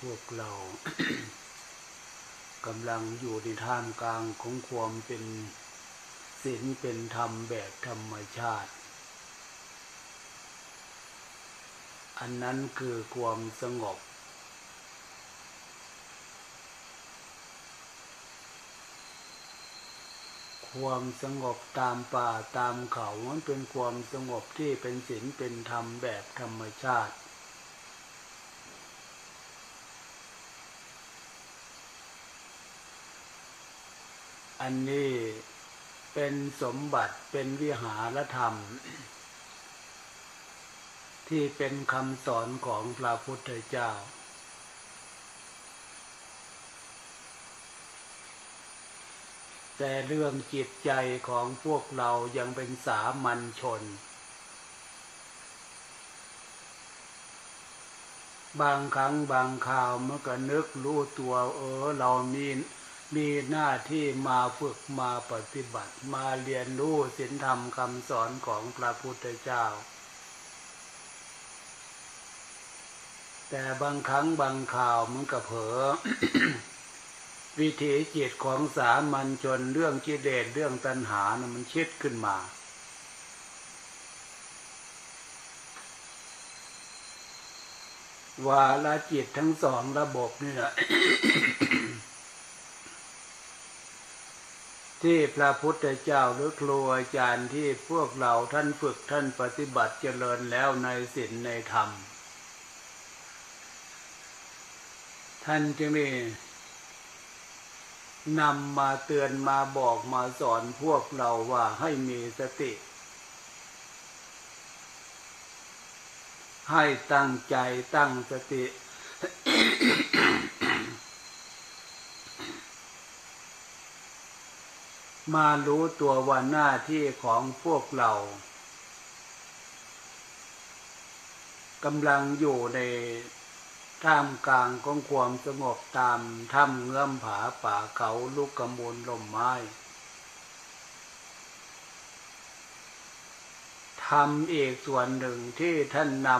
พวกเรากำลังอยู่ในท่ามกลางของความเป็นศีลเป็นธรรมแบบธรรมชาติ อันนั้นคือความสงบ ความสงบตามป่าตามเขามันเป็นความสงบที่เป็นศีลเป็นธรรมแบบธรรมชาติ อันนี้เป็นสมบัติเป็นวิหารธรรม ที่เป็นคำสอนของพระพุทธเจ้า แต่เรื่องจิตใจของพวกเรายังเป็นสามัญชน บางครั้งบางข่าวเมันก็นึกรู้ตัวเออเรามี มีหน้าที่มาฝึกมาปฏิบัติ มาเรียนรู้ศีลธรรมคำสอนของพระพุทธเจ้า แต่บางครั้งบางข่าวมันก็เผอวิถีจิตของสามัญชนเรื่องกิเลสเรื่องตัณหานะมันชิดขึ้นมา ว่าละจิตทั้งสองระบบนี่แหละ ที่พระพุทธเจ้าหรือครูอาจารย์ที่พวกเราท่านฝึกท่านปฏิบัติเจริญแล้วในศีลในธรรม ท่านจึงได้นำมาเตือนมาบอกมาสอนพวกเราว่าให้มีสติ ให้ตั้งใจตั้งสติ มารู้ตัวว่าหน้าที่ของพวกเรากำลังอยู่ในท่ามกลางของความสงบตามถ้ำเงื่อมผาป่าเขาลูกกำมูลลมไม้ทำเอกส่วนหนึ่งที่ท่านน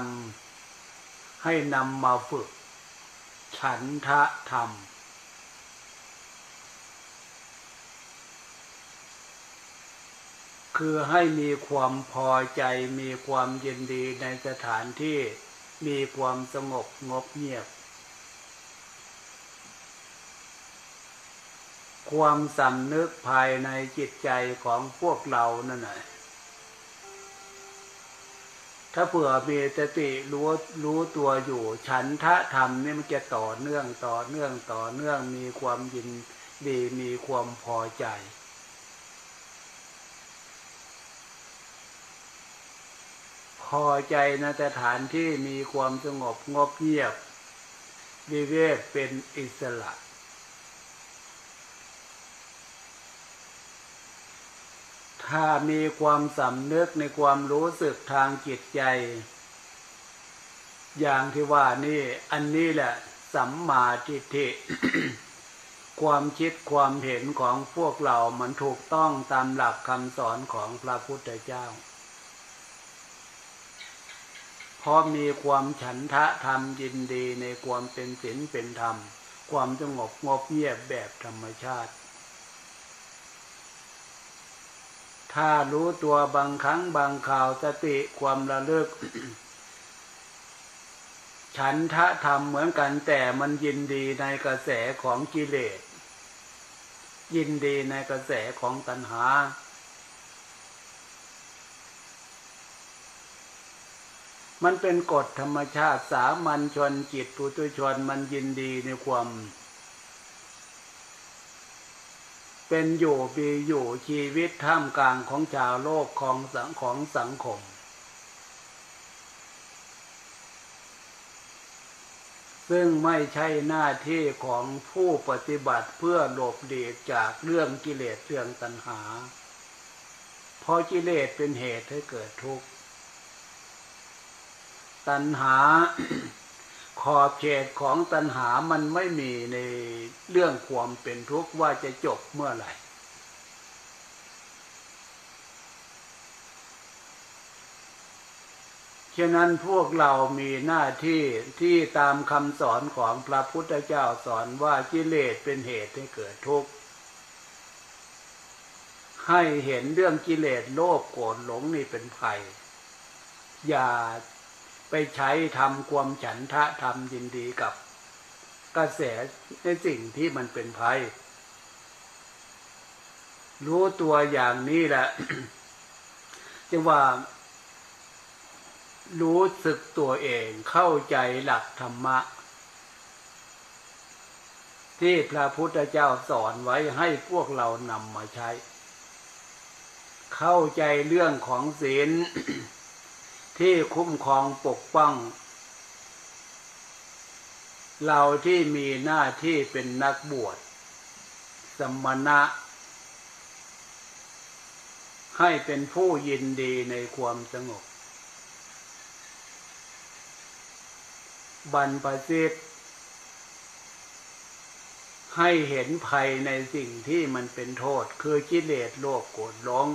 ำให้นำมาฝึก ฉันทะธรรม คือให้มีความพอใจมีความยินดีในสถานที่มีความสงบงบเงียบ ความสำนึกภายในจิตใจของพวกเรานั่นแหละถ้าเผื่อมีสติรู้รู้ตัวอยู่ ฉันทะธรรมนี่มันจะต่อเนื่องต่อเนื่องต่อเนื่องมีความยินดีมีความพอใจ อใจในสถานที่มีความสงบงบเงียบ วิเวกเป็นอิสระ ถ้ามีความสำนึกในความรู้สึกทางจิตใจ อย่างที่ว่านี่ อันนี้แหละสัมมาทิฏฐิความคิดความเห็นของพวกเรา มันถูกต้องตามหลักคำสอนของพระพุทธเจ้า เพราะมีความฉันทะธรรมยินดีในความเป็นศีลเป็นธรรม ความสงบงบเงียบแบบธรรมชาติ ถ้ารู้ตัวบางครั้งบางข่าวสติความระลึก ฉันทะธรรมเหมือนกันแต่มันยินดีในกระแสของกิเลส ยินดีในกระแสของตัณหา มันเป็นกฎธรรมชาติสามัญชนจิตปุถุชนมันยินดีในความ เป็นอยู่ปีอยู่ชีวิตท่ามกลางของชาวโลกของสังของสังคม ซึ่งไม่ใช่หน้าที่ของผู้ปฏิบัติเพื่อหลบเลีกจากเรื่องกิเลสเรื่องตัณหา เพราะกิเลสเป็นเหตุให้เกิดทุกข์ ตัณหา ขอบเขตของตัณหามันไม่มีในเรื่องความเป็นทุกข์ว่าจะจบเมื่อไหร่ฉะนั้นพวกเรามีหน้าที่ที่ตามคำสอนของพระพุทธเจ้าสอนว่ากิเลสเป็นเหตุให้เกิดทุกข์ ให้เห็นเรื่องกิเลสโลภโกรธหลงนี่เป็นภัย อย่า ไปใช้ทำความฉันทะทำยินดีกับกระแสในสิ่งที่มันเป็นภัย รู้ตัวอย่างนี้แหละจึงว่า รู้สึกตัวเองเข้าใจหลักธรรมะ ที่พระพุทธเจ้าสอนไว้ให้พวกเรานำมาใช้ เข้าใจเรื่องของศีล ที่คุ้มครองปกป้อง เราที่มีหน้าที่เป็นนักบวช สมณะ ให้เป็นผู้ยินดีในความสงบ บรรพสิทธิ์ให้เห็นภัยในสิ่งที่มันเป็นโทษ คือกิเลสโลภโกรธหลง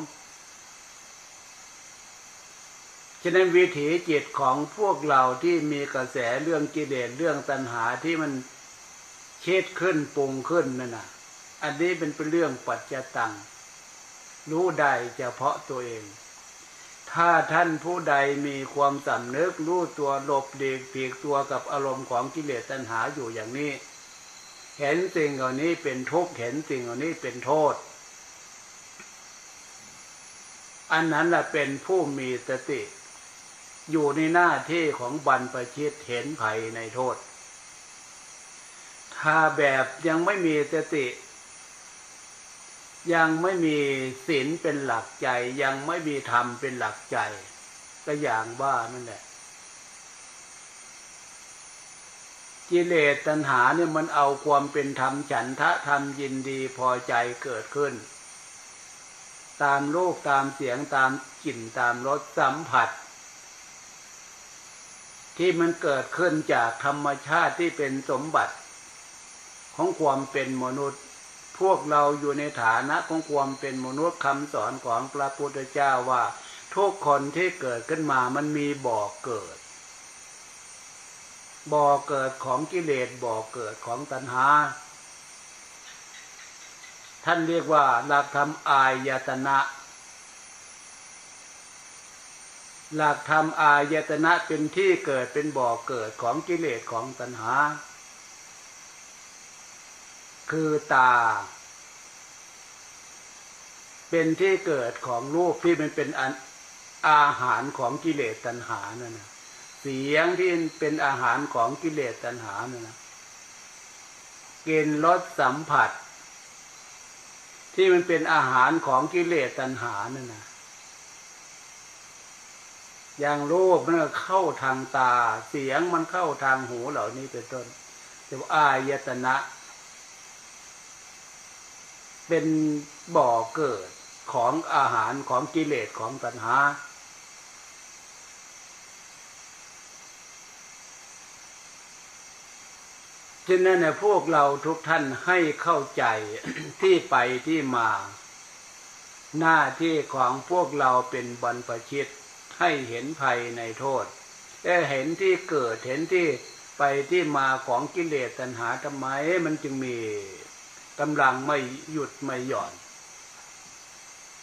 ฉะนั้นวิถีจิตของพวกเราที่มีกระแสเรื่องกิเลสเรื่องตัณหาที่มันเชิดขึ้นปรุงขึ้นนั่นนะอันนี้เป็นเป็นเรื่องปัจจตัง รู้ได้เฉพาะตัวเอง ถ้าท่านผู้ใดมีความสำนึกรู้ตัวหลบเด็กเปียกตัวกับอารมณ์ของกิเลสตัณหาอยู่อย่างนี้ เห็นสิ่งเหล่านี้เป็นทุกข์เห็นสิ่งเหล่านี้เป็นโทษ อันนั้นแหละเป็นผู้มีสติ อยู่ในหน้าที่ของบรรพชิตเห็นภัยในโทษ ถ้าแบบยังไม่มีสติ ยังไม่มีศีลเป็นหลักใจ ยังไม่มีธรรมเป็นหลักใจ ก็อย่างว่านั่นแหละกิเลสตัณหาเนี่ยมันเอาความเป็นธรรมฉันทะธรรมยินดีพอใจเกิดขึ้น ตามรูปตามเสียงตามกลิ่นตามรสสัมผัส ที่มันเกิดขึ้นจากธรรมชาติที่เป็นสมบัติ ของความเป็นมนุษย์ พวกเราอยู่ในฐานะของความเป็นมนุษย์คำสอนของพระพุทธเจ้าว่า ทุกคนที่เกิดขึ้นมามันมีบ่อเกิด บ่อเกิดของกิเลสบ่อเกิดของตัณหา ท่านเรียกว่าหลักธรรมอายตนะ หลักธรรมอายตนะเป็นที่เกิดเป็นบ่อเกิดของกิเลสของตัณหา คือตา เป็นที่เกิดของรูปที่มันเป็นอาหารของกิเลสตัณหานั่นนะเสียงที่เป็นอาหารของกิเลสตัณหานั่นนะกลิ่นรสสัมผัส ที่มันเป็นอาหารของกิเลสตัณหานั่นนะ อย่างรูปมันเข้าทางตา เสียงมันเข้าทางหูเหล่านี้เป็นต้นแต่ว่าอายตนะ เป็นบ่อเกิดของอาหารของกิเลสของตัณหา ฉะนั้นเนี่ยพวกเราทุกท่านให้เข้าใจที่ไปที่มา หน้าที่ของพวกเราเป็นบรรพชิต ให้เห็นภัยในโทษแต่เห็นที่เกิดเห็นที่ไปที่มาของกิเลสตัณหาทำไมมันจึงมีกำลังไม่หยุดไม่หย่อน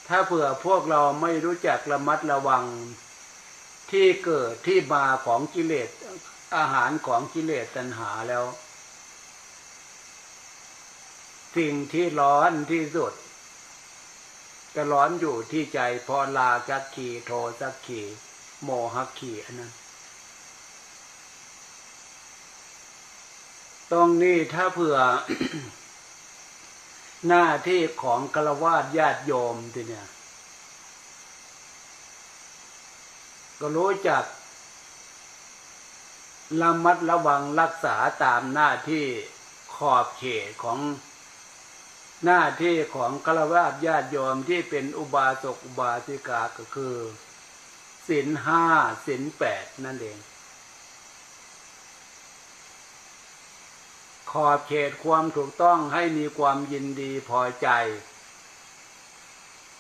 ถ้าเผื่อพวกเราไม่รู้จักระมัดระวังที่เกิดที่มาของกิเลสอาหารของกิเลสตัณหาแล้ว สิ่งที่ร้อนที่สุด ก็ร้อนอยู่ที่ใจพอลาจักขีโทจักขีโมหขีอันนั้น ตรงนี้ถ้าเผื่อ หน้าที่ของกระวาดญาติโยมทีเนี่ย ก็รู้จักระมัดระวังรักษาตามหน้าที่ขอบเขตของ หน้าที่ของฆราวาสญาติโยมที่เป็นอุบาสกอุบาสิกาก็คือศีลห้าศีลแปดนั่นเอง ขอบเขตความถูกต้องให้มีความยินดีพอใจ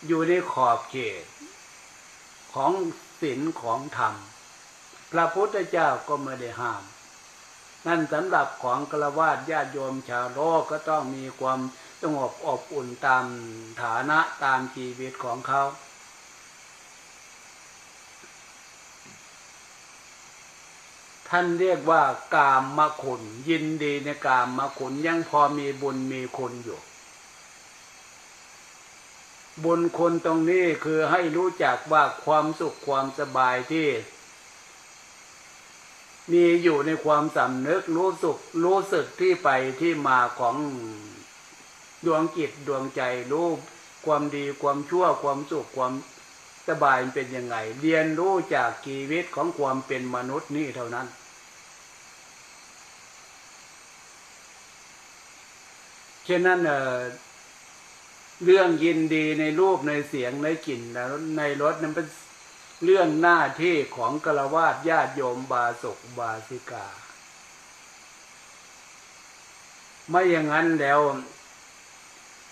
อยู่ในขอบเขต ของศีลของธรรม พระพุทธเจ้าก็ไม่ได้ห้าม นั่นสำหรับของกระวาดญาติโยมชาวโลกก็ต้องมีความ สงบอบอุ่นตามฐานะตามชีวิตของเขา ท่านเรียกว่ากามมคุณ ยินดีในกามมคุณยังพอมีบุญมีคุณอยู่ บุญคุณตรงนี้คือให้รู้จักว่าความสุขความสบายที่มีอยู่ในความสำนึกรู้สึกรู้สึกที่ไปที่มาของ ดวงจิตดวงใจรู้ความดีความชั่วความสุขความสบายเป็นยังไง เรียนรู้จากชีวิตของความเป็นมนุษย์นี่เท่านั้น ฉะนั้นเเรื่องยินดีในรูปในเสียงในกลิ่นในรสนั้นเป็นเรื่องหน้าที่ของกระวาดญาติโยมบาศกบาสิกา ไม่อย่างนั้นแล้ว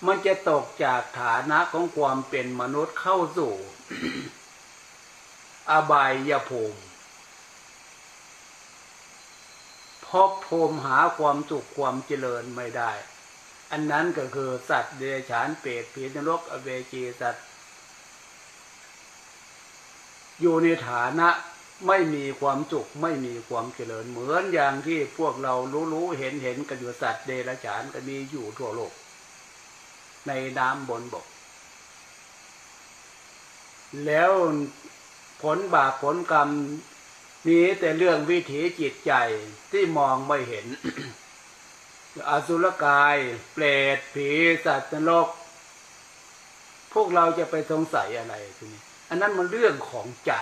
มันจะตกจากฐานะของความเป็นมนุษย์เข้าสู่ อบายยภูมิพบภูมิหาความสุขความเจริญไม่ได้ อันนั้นก็คือสัตว์เดรัจฉานเปรตผีนรกอเวจีสัตว์ อยู่ในฐานะไม่มีความสุขไม่มีความเจริญเหมือนอย่างที่พวกเรารู้ๆเห็นเห็นกันอยู่สัตว์เดรัจฉานก็มีอยู่ทั่วโลก ในน้ำบนบก แล้วผลบาปผลกรรมมีแต่เรื่องวิถีจิตใจที่มองไม่เห็น อสุรกาย เปรตผีสัตว์นรก พวกเราจะไปสงสัยอะไรทีนี้ อันนั้นมันเรื่องของใจ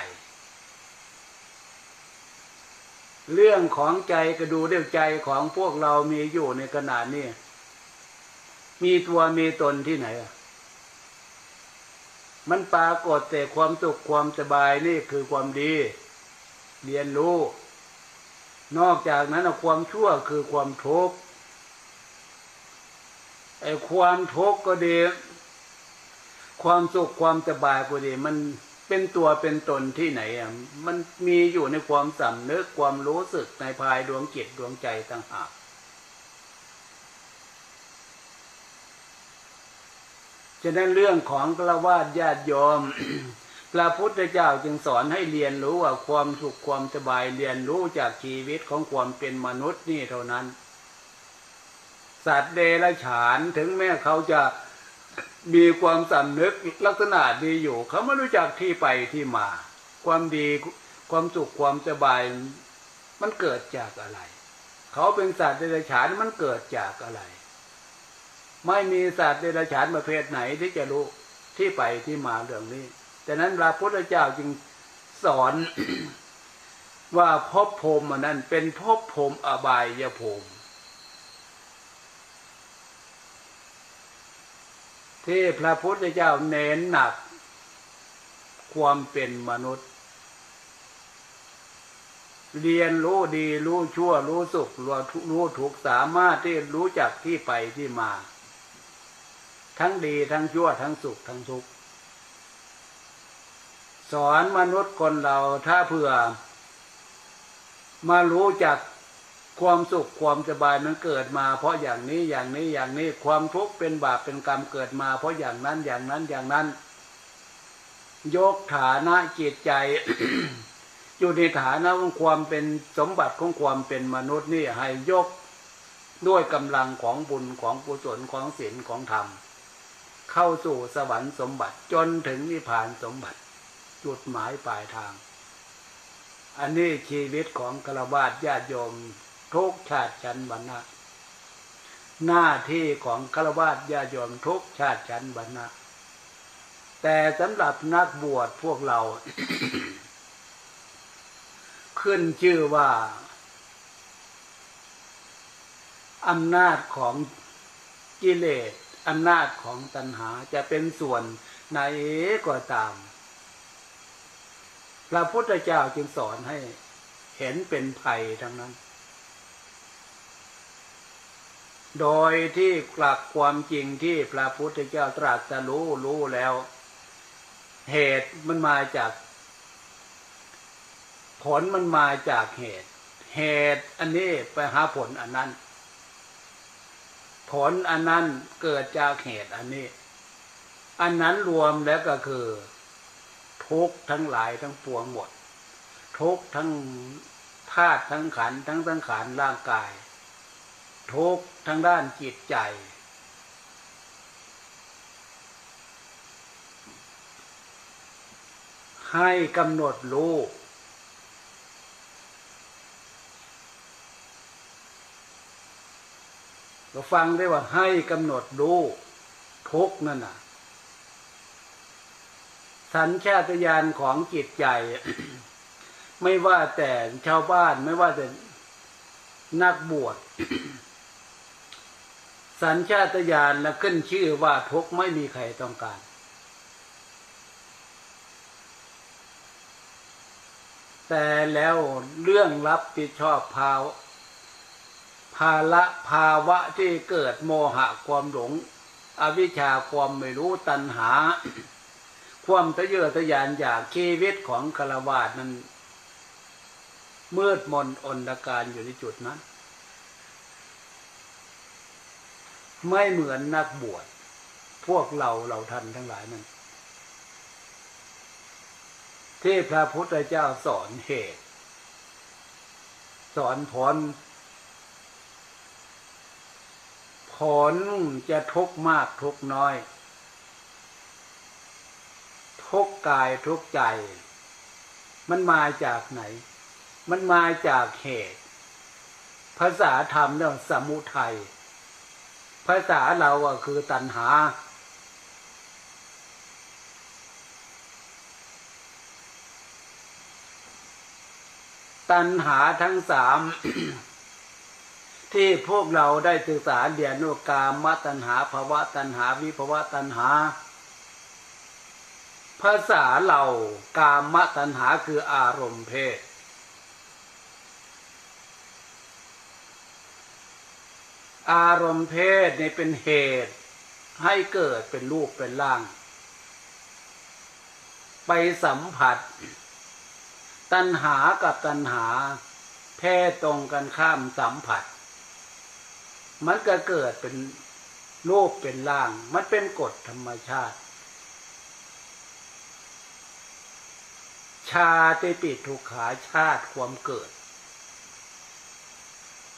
เรื่องของใจก็ดูเรื่องใจของพวกเรามีอยู่ในขณะนี้ มีตัวมีตนที่ไหนอะมันปรากฏแต่ความสุขความสบายนี่คือความดี เรียนรู้ นอกจากนั้นความชั่วคือความทุกข์ไอ้ความทุกข์ก็ดี ความสุขความสบายก็ดี มันเป็นตัวเป็นตนที่ไหนอะมันมีอยู่ในความสำนึกความรู้สึกในภายดวงจิตดวงใจต่างหาก ฉะนั้นเรื่องของกระวาดญาติโยมพระพุทธเจ้าจึงสอนให้เรียนรู้ว่าความสุขความสบายเรียนรู้จากชีวิตของความเป็นมนุษย์นี่เท่านั้น สัตว์เดรัจฉานถึงแม้เขาจะมีความสำนึกลักษณะดีอยู่ เขาไม่รู้จักที่ไปที่มา ความดีความสุขความสบายมันเกิดจากอะไร เขาเป็นสัตว์เดรัจฉานมันเกิดจากอะไร ไม่มีสัตว์เดรัจฉานประเภทไหนที่จะรู้ที่ไปที่มาเรื่องนี้แต่นั้นพระพุทธเจ้าจึงสอนว่าภพภูมินั้นเป็นภพภูมิอบายยภูมิที่พระพุทธเจ้าเน้นหนัก ความเป็นมนุษย์ เรียนรู้ดีรู้ชั่วรู้สุขรู้ถูกสามารถที่รู้จักที่ไปที่มา ทั้งดีทั้งชั่วทั้งสุขทั้งทุกข์สอนมนุษย์คนเราถ้าเผื่อ มารู้จักความสุขความสบายมันเกิดมา เพราะอย่างนี้อย่างนี้อย่างนี้ความทุกข์เป็นบาปเป็นกรรมเกิดมา เพราะอย่างนั้นอย่างนั้นอย่างนั้น ยกฐานะจิตใจ อยู่ในฐานะของความเป็นสมบัติของความเป็นมนุษย์นี่ให้ยกด้วยกำลังของบุญของกุศลของศีลของธรรม เข้าสู่สวรรค์สมบัติจนถึงนิพพานสมบัติ จุดหมายปลายทาง อันนี้ชีวิตของกระบาดญาติโยมทุกชาติชั้นวรรณะ หน้าที่ของกระบาดญาติโยมทุกชาติชั้นวรรณะ แต่สำหรับนักบวชพวกเรา ขึ้นชื่อว่าอำนาจของกิเลส อำนาจของตัณหาจะเป็นส่วนไหนก็ตาม พระพุทธเจ้าจึงสอนให้เห็นเป็นภัยทั้งนั้น โดยที่กลักความจริงที่พระพุทธเจ้าตรัสรู้รู้แล้ว เหตุมันมาจาก ผลมันมาจากเหตุ เหตุอันนี้ไปหาผลอันนั้น ผลอันนั้นเกิดจากเหตุอันนี้ อันนั้นรวมแล้วก็คือ ทุกทั้งหลายทั้งปวงหมด ทุกทั้งธาตุทั้งขันทั้งสังขารร่างกาย ทุกทั้งด้านจิตใจ ให้กำหนดรู้ เราฟังได้ว่าให้กำหนดรู้ทุกนั่นน่ะ สัญชาตญาณของจิตใจ ไม่ว่าแต่ชาวบ้านไม่ว่าแต่นักบวชสัญชาตญาณและขึ้นชื่อว่าทุกไม่มีใครต้องการ แต่แล้วเรื่องรับผิดชอบภาวาละภาวะที่เกิดโมหะความหลง อวิชชาความไม่รู้ตัณหา ความทะเยอทะยานอยากชีวิตของคารวาสนั้น มืดมนอนตการอยู่ในจุดนั้น ไม่เหมือนนักบวชพวกเราเราทันทั้งหลายนั้นที่พระพุทธเจ้าสอนเหตุ สอนผล ผ ลจะทุกข์มากทุกข์น้อย ทุกกายทุกใจ มันมาจากไหน มันมาจากเหตุ ภาษาธรรมเรื่องสมุทัยภาษาเราอะคือตัณหา ตัณหาทั้งสาม ที่พวกเราได้ศึกษาเรียนว่ากามตัณหาภาวะตัณหาวิภาวะตัณหา ภาษาเรากามตัณหาคืออารมณ์เพศ อารมณ์เพศนี่เป็นเหตุให้เกิดเป็นรูปเป็นร่าง ไปสัมผัส ตัณหากับตัณหา เพศตรงกันข้ามสัมผัส มันก็เกิดเป็นรูปเป็นร่าง มันเป็นกฎธรรมชาติ ชาติปิทุกขาชาติความเกิด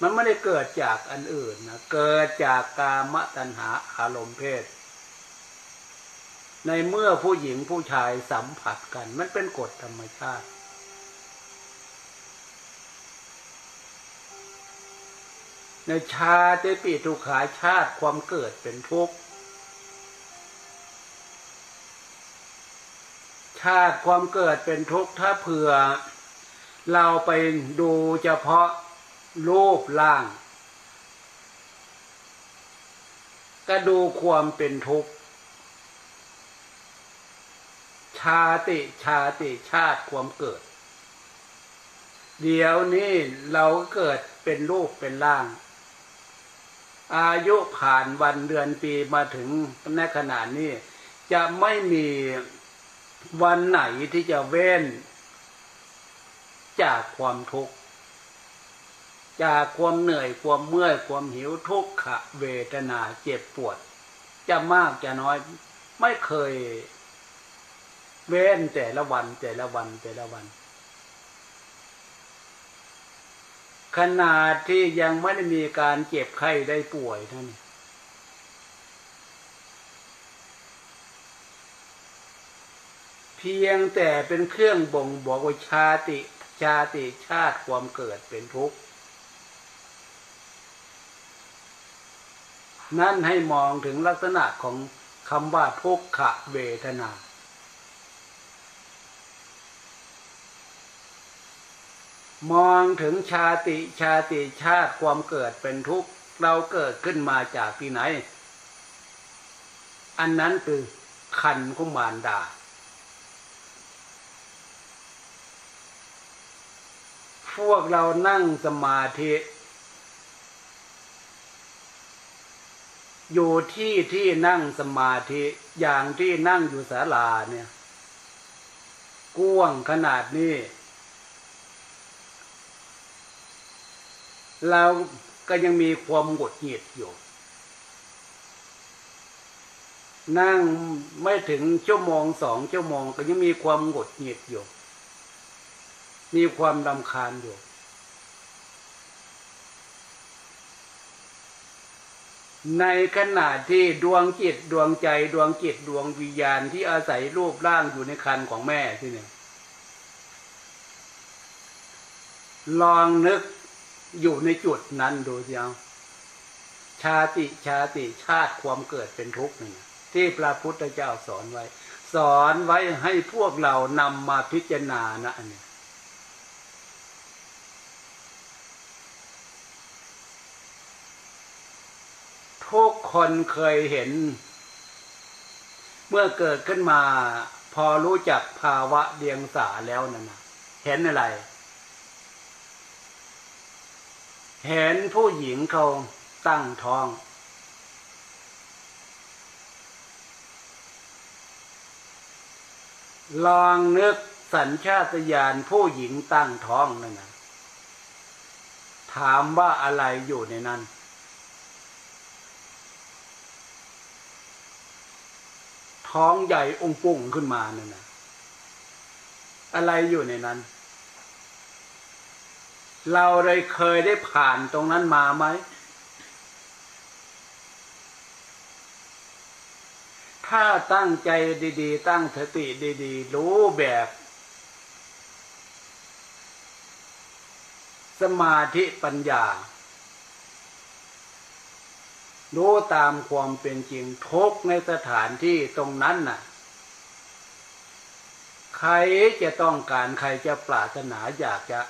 มันไม่ได้เกิดจากอันอื่นนะเกิดจากกามตัณหาอารมณ์เพศ ในเมื่อผู้หญิงผู้ชายสัมผัสกัน มันเป็นกฎธรรมชาติ ในชาติปิทุกขาชาติความเกิดเป็นทุกข์ชาติความเกิดเป็นทุกข์ถ้าเผื่อ เราไปดูเฉพาะรูปร่าง ก็ดูความเป็นทุกข์ชาติชาติชาติความเกิด เดี๋ยวนี้เราเกิดเป็นรูปเป็นร่าง อายุผ่านวันเดือนปีมาถึงในขณะนี้ จะไม่มีวันไหนที่จะเว้น จากความทุกข์จากความเหนื่อยความเมื่อยความหิวทุกขเวทนาเจ็บปวด จะมากจะน้อยไม่เคย เว้นแต่ละวันแต่ละวันแต่ละวัน ขนาดที่ยังไม่ได้มีการเจ็บไข้ได้ป่วยท่านเพียงแต่เป็นเครื่องบ่งบอกว่าชาติชาติชาติความเกิดเป็นทุกข์นั่นให้มองถึงลักษณะของคำว่าทุกขเวทนา มองถึงชาติชาติชาติความเกิดเป็นทุกข์เราเกิดขึ้นมาจากที่ไหน อันนั้นคือขันของมารดา พวกเรานั่งสมาธิ อยู่ที่ที่นั่งสมาธิอย่างที่นั่งอยู่ศาลาเนี่ย กว้างขนาดนี้ เราก็ยังมีความหงุดหงิดอยู่ นั่งไม่ถึงชั่วโมงสองชั่วโมงก็ยังมีความหงุดหงิดอยู่ มีความดำคาญอยู่ ในขณะที่ดวงจิตดวงใจดวงจิตดวงวิญญาณที่อาศัยรูปร่างอยู่ในคันของแม่ที่นี่ลองนึก อยู่ในจุดนั้นดูสิเอาชาติชาติชาติความเกิดเป็นทุกข์นี่ที่พระพุทธเจ้าสอนไว้ สอนไว้ให้พวกเรานำมาพิจารณานะอันนี้ทุกคนเคยเห็น เมื่อเกิดขึ้นมา พอรู้จักภาวะเดียงสาแล้วนั่นนะเห็นอะไร เห็นผู้หญิงเขาตั้งท้อง ลองนึกสัญชาตญาณผู้หญิงตั้งท้องนั่นนะถามว่าอะไรอยู่ในนั้น ท้องใหญ่องปุ่งขึ้นมานั่นนะอะไรอยู่ในนั้น เราเลยเคยได้ผ่านตรงนั้นมาไหม ถ้าตั้งใจดีๆ ตั้งสติดี ๆ รู้แบบ สมาธิปัญญา รู้ตามความเป็นจริงทุกในสถานที่ตรงนั้นน่ะ ใครจะต้องการใครจะปรารถนาอยากจะ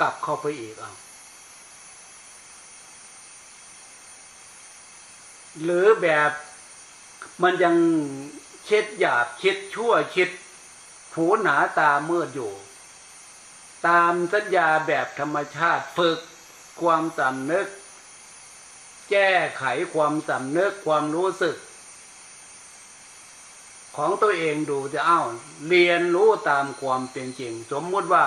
กลับเข้าไปอีกเอาหรือแบบมันยังเช็ดหยาบเช็ดชั่วเช็ดผูหนาตาเมื่ออยู่ ตามสัญญาแบบธรรมชาติฝึกความสำนึก แก้ไขความสำนึกความรู้สึก ของตัวเองดูจะเอ้าเรียนรู้ตามความเป็นจริง สมมติว่า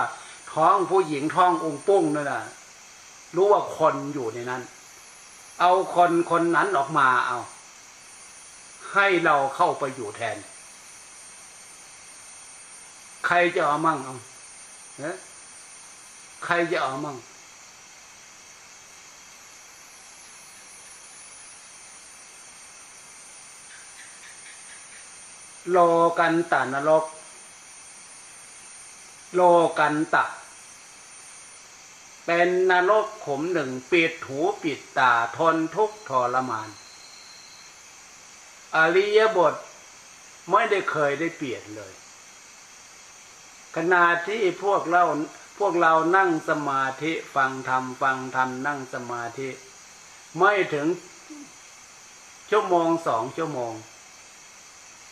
ท้องผู้หญิงท้ององค์ปุ้งนั่นน่ะรู้ว่าคนอยู่ในนั้น เอาคนคนนั้นออกมาเอา ให้เราเข้าไปอยู่แทน ใครจะเอามั่งเอาใครจะเอามั่งโลกันตานรก โลกันตะ เป็นนรกขมหนึ่งปิดหูปิดตาทนทุกทรมาน อริยบทไม่ได้เคยได้เปลี่ยนเลย ขณะที่พวกเราพวกเรานั่งสมาธิฟังธรรมฟังธรรมนั่งสมาธิ ไม่ถึงชั่วโมงสองชั่วโมง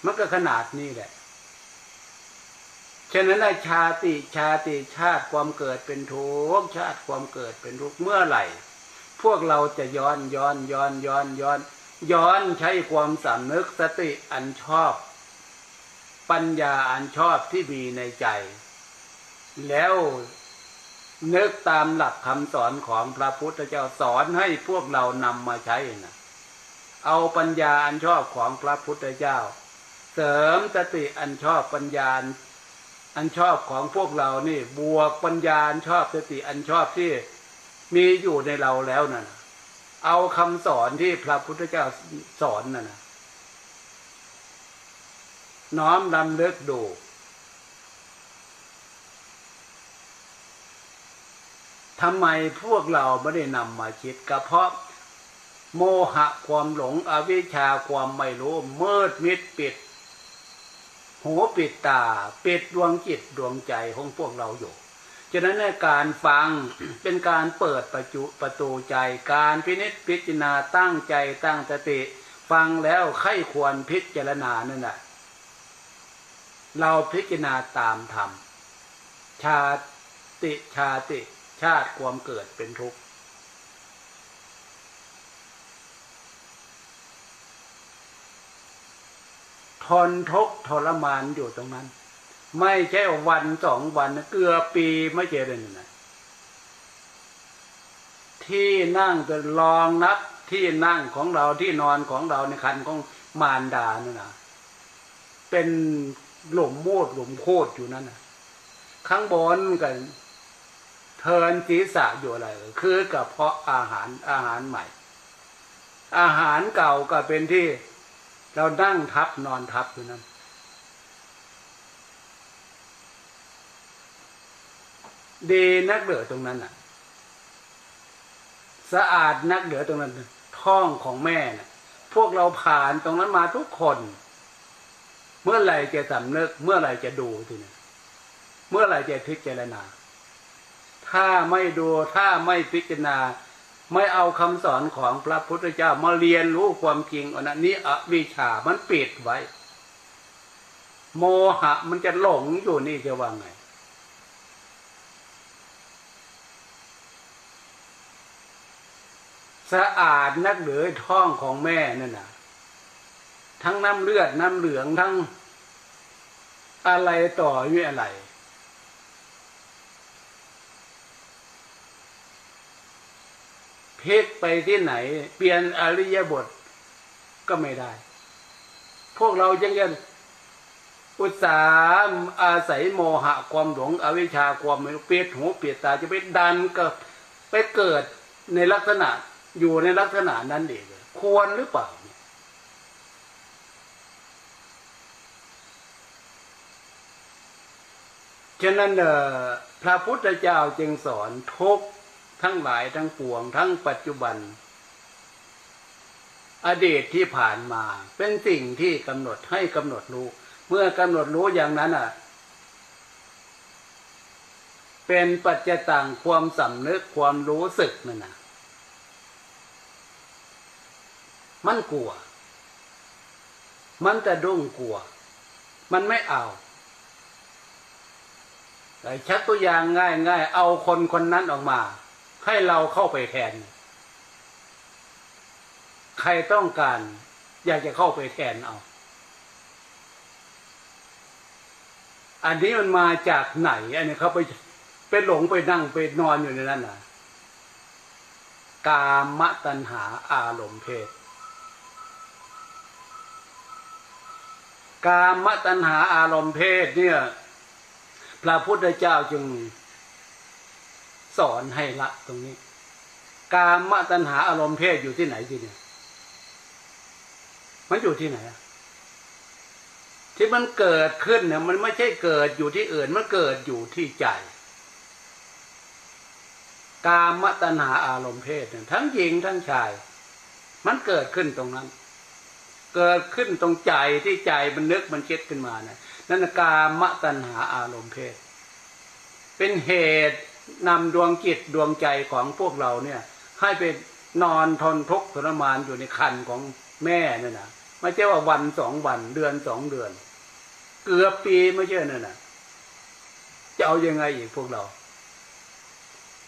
มันก็ขนาดนี้แหละ ฉะนั้นไอ้ชาติชาติชาติความเกิดเป็นทุกชาติความเกิดเป็นทุกเมื่อไหร่ พวกเราจะย้อนย้อนย้อนย้อนย้อน ย้อนใช้ความสำนึกสติอันชอบ ปัญญาอันชอบที่มีในใจ แล้วนึกตามหลักคำสอนของพระพุทธเจ้าสอนให้พวกเรานำมาใช้นะเอาปัญญาอันชอบของพระพุทธเจ้า เสริมสติอันชอบปัญญา อันชอบของพวกเรานี่ บวกปัญญาชอบสติอันชอบที่มีอยู่ในเราแล้วนั่นเอาคำสอนที่พระพุทธเจ้าสอนนั่นนะน้อมนำเลิกดู ทำไมพวกเราไม่ได้นำมาคิดก็เพราะ โมหะความหลงอวิชชาความไม่รู้เมิดมิดปิด หูปิดตาปิดดวงจิตดวงใจของพวกเราอยู่ฉะนั้นการฟังเป็นการเปิดประจุประตูใจ การพินิจพิจารณาตั้งใจตั้งสติ ฟังแล้วใครควรพิจารณานั่นแหละเราพิจารณาตามธรรมชาติชาติ ชาติความเกิดเป็นทุกข์ ทนทุกทรมานอยู่ตรงนั้น ไม่ใช่วันสองวันเกือบปีไม่เจริญนะที่นั่งจะลองนับที่นั่งของเราที่นอนของเราในคันของมารดานั่นนะเป็นหลุมมูดหลุมโคตรอยู่นั่นนะข้างบนกันเทินศีรษะอยู่อะไร คือกับเพาะอาหารอาหารใหม่ อาหารเก่าก็เป็นที่ เรานั่งทับนอนทับอยู่นั้น ดีนักเดือตรงนั้นอะ สะอาดนักเดือตรงนั้น ท้องของแม่น่ะ พวกเราผ่านตรงนั้นมาทุกคน เมื่อไหร่จะสำนึก เมื่อไหร่จะดูทีนี้เมื่อไหร่จะพิจารณา ถ้าไม่ดูถ้าไม่พิจารณา ไม่เอาคำสอนของพระพุทธเจ้ามาเรียนรู้ความจริงอันนี้อวิชามันปิดไว้ โมหะมันจะหลงอยู่นี่จะว่าไง สะอาดนักเหลือท้องของแม่นั่นนะทั้งน้ำเลือดน้ำเหลืองทั้งอะไรต่ออยู่อะไร เพกไปที่ไหน เปลี่ยนอริยบทก็ไม่ได้ พวกเรายังยังอุตสาห์อาศัยโมหะความหลงอวิชชาความไม่รู้เปียดหูเปียดตาจะไปดันกับไปเกิดในลักษณะอยู่ในลักษณะนั้นเองควรหรือเปล่าฉะนั้นพระพุทธเจ้าจึงสอนทุก ทั้งหลายทั้งปวง ทั้งปัจจุบัน อดีตที่ผ่านมา เป็นสิ่งที่กำหนดให้กำหนดรู้ เมื่อกำหนดรู้อย่างนั้นอะ เป็นปัจจตังความสำนึกความรู้สึกนั่นนะมันกลัว มันจะดุ้งกลัว มันไม่เอาแต่ชักตัวอย่างง่ายง่ายเอาคนคนนั้นออกมา ให้เราเข้าไปแทน ใครต้องการ อยากจะเข้าไปแทนเอา อันนี้มันมาจากไหน อันนี้เขาไปไปหลงไปนั่งไปนอนอยู่ในนั้นนะกามตัณหาอารมณ์เพศ กามตัณหาอารมณ์เพศเนี่ย พระพุทธเจ้าจึง สอนให้ละตรงนี้ กามตัณหาอารมณ์เพศอยู่ที่ไหนทีเนี่ย มันอยู่ที่ไหนที่มันเกิดขึ้นเนี่ยมันไม่ใช่เกิดอยู่ที่อื่น มันเกิดอยู่ที่ใจ กามตัณหาอารมณ์เพศเนี่ยทั้งหญิงทั้งชาย มันเกิดขึ้นตรงนั้น เกิดขึ้นตรงใจที่ใจมันนึกมันคิดขึ้นมาเนี่ยนั่นกามตัณหาอารมณ์เพศ เป็นเหตุ นำดวงจิตดวงใจของพวกเราเนี่ย ให้ไปนอนทนทุกข์ทรมานอยู่ในคันของแม่นี่นนะไม่ใช่ว่าวันสองวันเดือนสองเดือน เกือบปีไม่ใช่นั่นนะจะเอายังไงอีกพวกเรา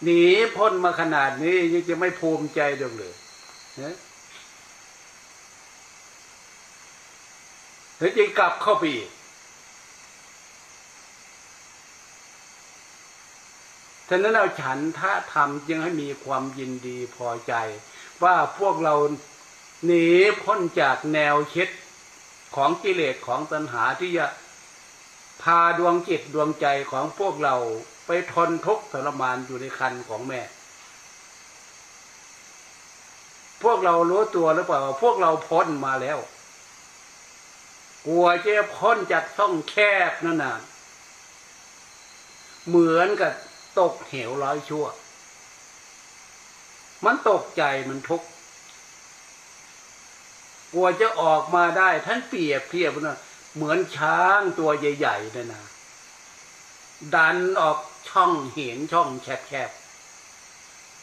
หนีพ้นมาขนาดนี้ยังจะไม่ภูมิใจดงเลยนะหรือจะกลับเข้าไปอีก ฉะนั้นเราฉันท่าทำจึงให้มีความยินดีพอใจ ว่าพวกเราหนีพ้นจากแนวคิดของกิเลสของตัณหาที่จะพาดวงจิตดวงใจของพวกเราไปทนทุกข์ทรมานอยู่ในคันของแม่ พวกเรารู้ตัวหรือเปล่าพวกเราพ้นมาแล้ว กลัวจะพ้นจากช่องแคบนั่นน่ะ เหมือนกับ ตกเหวร้อยชั่ว มันตกใจมันทุกข์กลัวจะออกมาได้ ท่านเปรียบเทียบนะเหมือนช้างตัวใหญ่ๆนั่นนะดันออกช่องเห็นช่องแคบ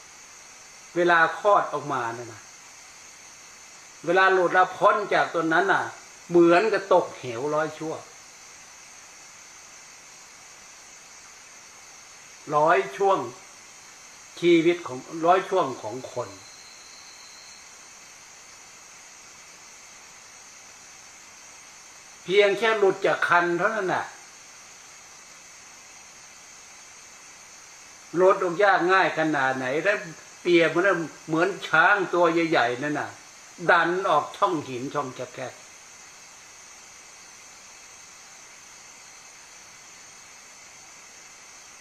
ๆเวลาคลอดออกมานั่นนะเวลาหลุดแล้วพ้นจากตัวนั้นน่ะ เหมือนกับตกเหวร้อยชั่ว ร้อยช่วงชีวิตของร้อยช่วงของคน เพียงแค่หลุดจากคันเท่านั้นน่ะลดลงยากง่ายขนาดไหนแล้วเปียบมือนเหมือนช้างตัวใหญ่ๆนั่นน่ะ ดันออกช่องหินช่องแคบ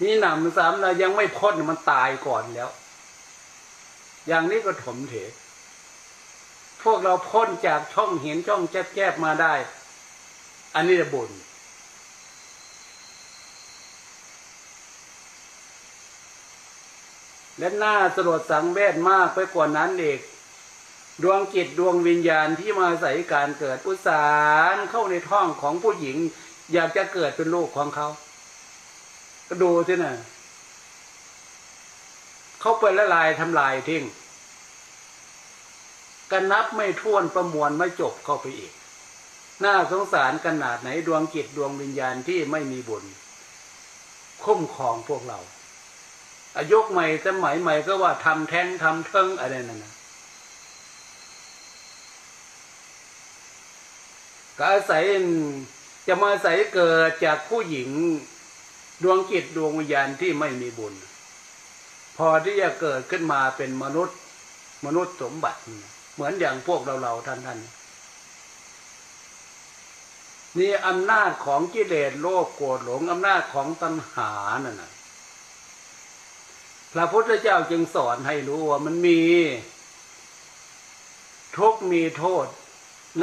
นี่หนำซ้ำเรายังไม่พ้นมันตายก่อนแล้ว อย่างนี้ก็ถมเถพวกเราพ้นจากช่องเหินช่องแคบๆมาได้ อันนี้จะบุญและหน่าสลดสังเวชมากไปกว่านั้นเอกดวงจิตดวงวิญญาณที่มาใส่การเกิดอุสานเข้าในท้องของผู้หญิง อยากจะเกิดเป็นลูกของเขา ก็ดูสินะเขาไปละลายทำลายทิ้งกันนับไม่ท้วนประมวลไม่จบเข้าไปอีก น่าสงสารขนาดไหนดวงจิตดวงวิญญาณที่ไม่มีบุญคุ้มครองพวกเราอายุใหม่สมัยใหม่ก็ว่าทำแท้งทำเทิงอะไรนั่นนะก็อาศัยจะมาอาศัยเกิดจากผู้หญิง ดวงจิตดวงวิญญาณที่ไม่มีบุญ พอที่จะเกิดขึ้นมาเป็นมนุษย์ มนุษย์สมบัติ เหมือนอย่างพวกเราเราท่านท่านนี่อำนาจของกิเลสโลภโกรธหลงอำนาจของตัณหานั่นนะพระพุทธเจ้าจึงสอนให้รู้ว่ามันมี ทุกมีโทษ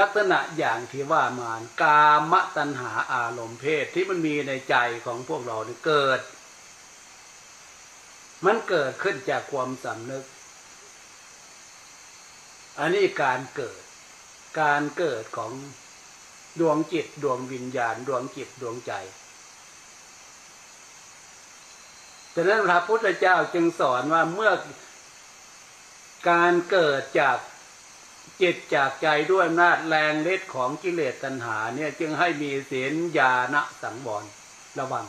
ลักษณะอย่างที่ว่ามานกามตัณหาอารมณ์เพศที่มันมีในใจของพวกเราเนี่ยเกิด มันเกิดขึ้นจากความสำนึก อันนี้การเกิด การเกิดของดวงจิตดวงวิญญาณ ดวงจิตดวงใจฉะนั้นพระพุทธเจ้าจึงสอนว่าเมื่อการเกิดจาก จิตจากใจด้วยอำนาจแรงเล็ดของกิเลสตัณหาเนี่ย จึงให้มีศีลญาณสังวรระวัง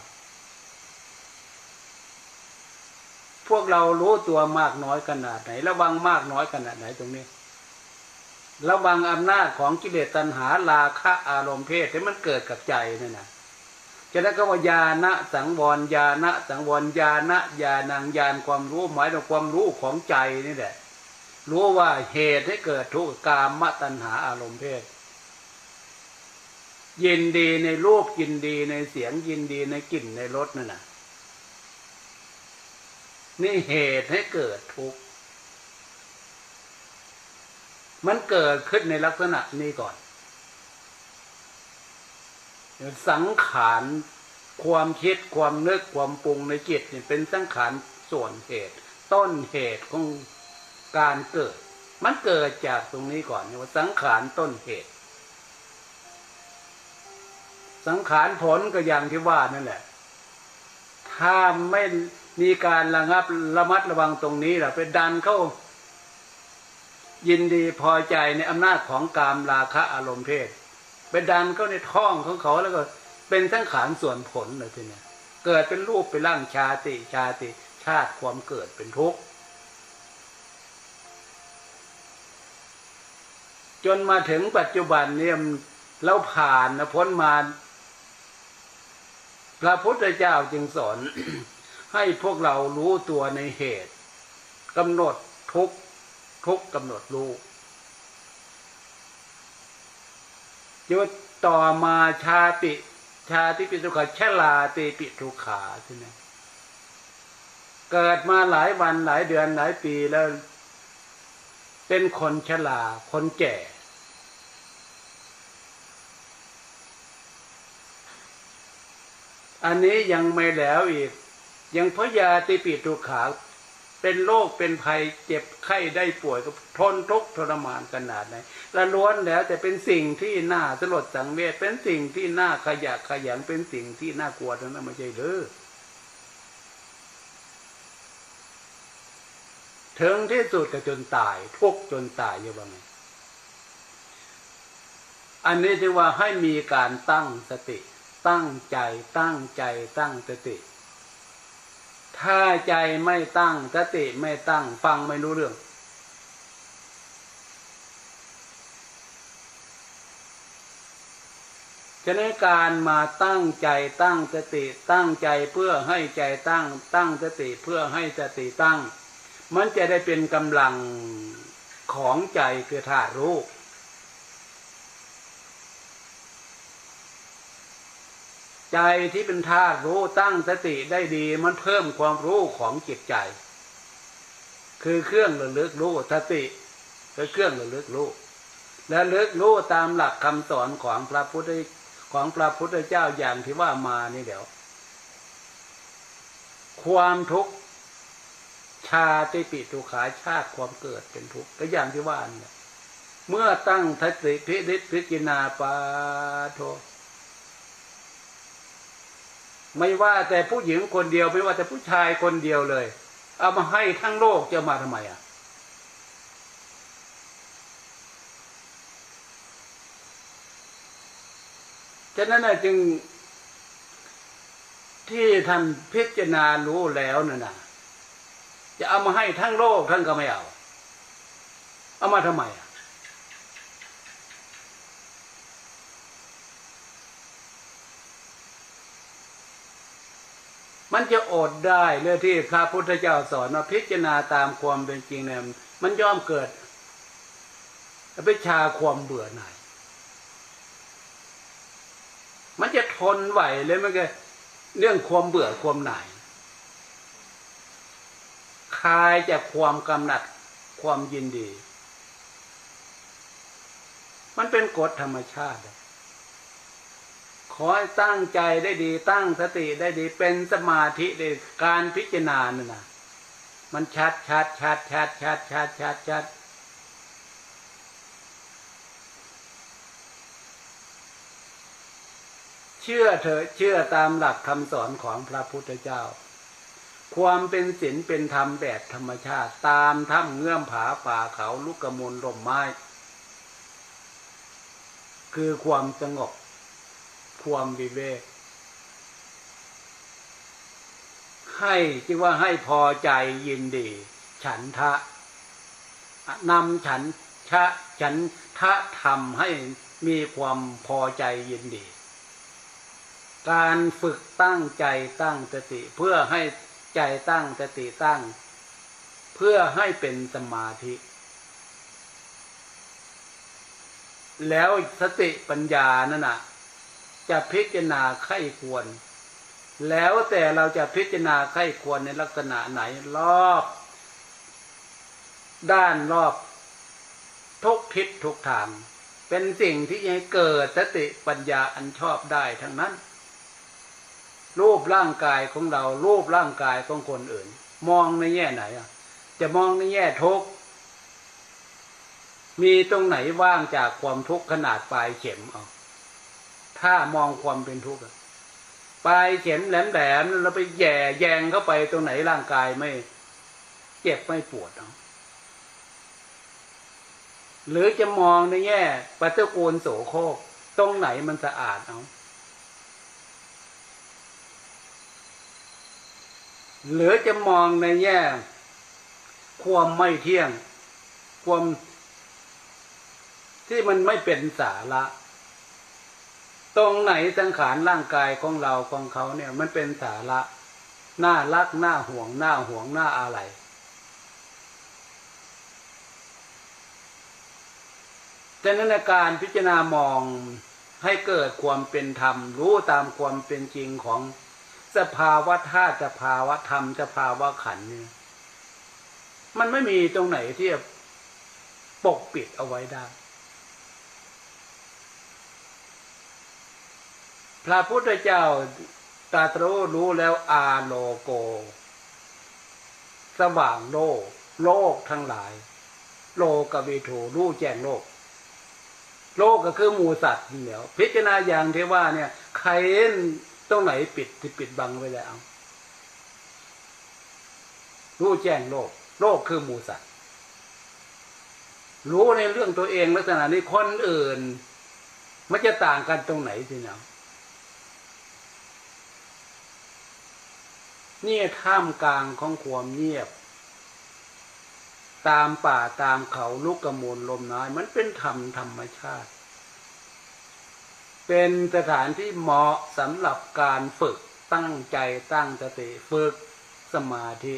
พวกเรารู้ตัวมากน้อยขนาดไหน ระวังมากน้อยขนาดไหนตรงนี้ ระวังอำนาจของกิเลสตัณหาราคะอารมณ์เพศที่มันเกิดกับใจนี่นะฉะนั้นก็ว่ายาณสังวรยาณสังวรยาณยานางยานความรู้หมายถึงความรู้ของใจนี่แหละ รู้ว่าเหตุให้เกิดทุกกามตัณหาอารมณ์เพศ ยินดีในรูปยินดีในเสียงยินดีในกลิ่นในรสนั่นน่ะ นี่เหตุให้เกิดทุกข์มันเกิดขึ้นในลักษณะนี้ก่อน สังขารความคิดความนึกความปรุงในจิตเนี่ยเป็นสังขารส่วนเหตุ ต้นเหตุของ การเกิด มันเกิดจากตรงนี้ก่อนว่าสังขารต้นเหตุ สังขารผลก็อย่างที่ว่านั่นแหละ ถ้าไม่มีการระงับระมัดระวังตรงนี้แหละไปดันเข้า ยินดีพอใจในอำนาจของกามราคะอารมณ์เพศไปดันเข้าในท้องของเขาแล้วก็เป็นทั้งขานส่วนผลเลยทีเนี้ยเกิดเป็นรูปเป็นร่างชาติชาติชาติความเกิดเป็นทุกข์ จนมาถึงปัจจุบันเนี่ยเราผ่านนะพ้นมา พระพุทธเจ้าจึงสอน ให้พวกเรารู้ตัวในเหตุกำหนดทุกทุกกำหนดรู้ยุดต่อมาชาติ ชาติปิทุขาชลาติปิทุขาใช่ไหมเกิดมาหลายวันหลายเดือนหลายปีแล้ว เป็นคนชลาคนแก่ อันนี้ยังไม่แล้วอีก ยังพยาติปิทุขาเป็นโรคเป็นภัยเจ็บไข้ได้ป่วยก็ทนทุกข์ทรมานขนาดไหนละล้วนแล้วแต่เป็นสิ่งที่น่าสลดสังเวชเป็นสิ่งที่น่าขยะขยันเป็นสิ่งที่น่ากลัวทั้งนั้นไม่ใช่หรือ ถึงที่สุดก็จนตาย ทุกจนตายอยู่บ้างอันนี้ที่ว่าให้มีการตั้งสติ ตั้งใจตั้งใจตั้งสติ ถ้าใจไม่ตั้งสติไม่ตั้งฟังไม่รู้เรื่องฉะนั้นการมาตั้งใจตั้งสติตั้งใจเพื่อให้ใจตั้ง ตั้งสติเพื่อให้สติตั้ง มันจะได้เป็นกำลังของใจคือธาตุรู้ใจที่เป็นธาตุรู้ตั้งสติได้ดีมันเพิ่มความรู้ของจิตใจ คือเครื่องระลึกรู้สติคือเครื่องระลึกรู้และลึกรู้ตามหลักคำสอนของพระพุทธของพระพุทธเจ้าอย่างที่ว่ามานี่เดี๋ยว ความทุกข์ ชาติปิตุขาชาติความเกิดเป็นทุกข์ก็อย่างที่ว่าเนี่ยเมื่อตั้งทัศพิริพิจินาปาโทไม่ว่าแต่ผู้หญิงคนเดียวไม่ว่าแต่ผู้ชายคนเดียวเลย เอามาให้ทั้งโลกจะมาทำไมอะฉะนั้นจึงที่ท่านพิจารณารู้แล้วนั่นนะ จะเอามาให้ทั้งโลกท่านก็ไม่เอา เอามาทำไมอะมันจะอดได้เรื่องที่พระพุทธเจ้าสอนมาพิจารณาตามความเป็นจริงเนี่ยมันย่อมเกิดอภิชาความเบื่อหน่าย มันจะทนไหวเลยมันก็เรื่องความเบื่อความหน่าย คลายจากความกำหนัดความยินดี มันเป็นกฎธรรมชาติ ขอให้ตั้งใจได้ดี ตั้งสติได้ดีเป็นสมาธิในการพิจารณานี่นะมันชัดชัดชัดชัดชัดชัดชัดชัดเชื่อเถอะเชื่อตามหลักคำสอนของพระพุทธเจ้า ความเป็นศีลเป็นธรรมแบบธรรมชาติ ตามถ้ำเงื่อมผาป่าเขาลูกกระมลร่มไม้ คือความสงบ ความวิเวกให้ที่ว่าให้พอใจยินดี ฉันทะนำฉันชะฉันทะทำให้มีความพอใจยินดี การฝึกตั้งใจตั้งสติเพื่อให้ ใจตั้งสติตั้ง เพื่อให้เป็นสมาธิ แล้วสติปัญญานั่นนะจะพิจารณาไข้ควร แล้วแต่เราจะพิจารณาไข้ควรในลักษณะไหนรอบ ด้านรอบ ทุกทิศทุกทาง เป็นสิ่งที่ให้เกิดสติปัญญาอันชอบได้ทั้งนั้น รูปร่างกายของเรา รูปร่างกายของคนอื่น มองในแง่ไหนอะ จะมองในแง่ทุกข์มีตรงไหนว่างจากความทุกข์ขนาดปลายเข็มเอาถ้ามองความเป็นทุกข์ปลายเข็มแหลมๆเราไปแย่แยงเข้าไปตรงไหนร่างกายไม่ เจ็บไม่ปวดเอาหรือจะมองในแง่ปฏิกูลโสโครกตรงไหนมันสะอาดเอา หรือจะมองในแง่ ความไม่เที่ยง ความที่มันไม่เป็นสาระ ตรงไหนสังขารร่างกายของเราของเขาเนี่ย มันเป็นสาระน่ารักน่าห่วงน่าห่วงน่าอะไรแต่นั้นการพิจารณามองให้เกิดความเป็นธรรม รู้ตามความเป็นจริงของ สภาวะธาตุสภาวะธรรมสภาวะขันเนี่ยมันไม่มีตรงไหนที่จะปกปิดเอาไว้ได้ พระพุทธเจ้าตาตรู้รู้แล้วอาโลโก สว่างโลก โลกทั้งหลาย โลกวิถูรู้แจ้งโลก โลกก็คือหมูสัตว์เดียวพิจารณาอย่างที่ว่าเนี่ย ใคร ตรงไหนปิดที่ปิดบังไว้แล้วรู้แจ้งโลก โลกคือหมูสัตว์รู้ในเรื่องตัวเองลักษณะนี้คนอื่น มันจะต่างกันตรงไหนสิเนาะนี่ยท่ามกลางของความเงียบ ตามป่าตามเขาลุกกระมูลลมน้อย มันเป็นธรรมธรรมชาติ เป็นสถานที่เหมาะสำหรับการฝึกตั้งใจตั้งสติฝึกสมาธิ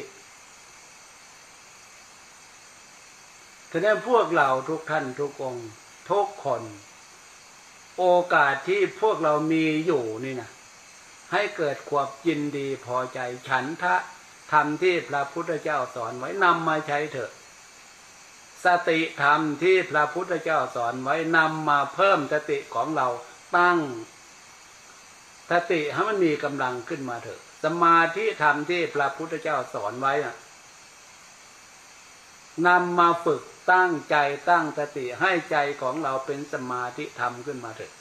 ฉะนั้นพวกเราทุกท่านทุกองค์ทุกคน โอกาสที่พวกเรามีอยู่นี่นะให้เกิดความยินดีพอใจฉันทะธรรมที่พระพุทธเจ้าสอนไว้นำมาใช้เถอะ สติธรรมที่พระพุทธเจ้าสอนไว้นำมาเพิ่มสติของเรา ตั้งสติให้มันมีกำลังขึ้นมาเถอะ สมาธิธรรมที่พระพุทธเจ้าสอนไว้น่ะนำมาฝึกตั้งใจตั้งสติให้ใจของเราเป็นสมาธิธรรมขึ้นมาเถอะ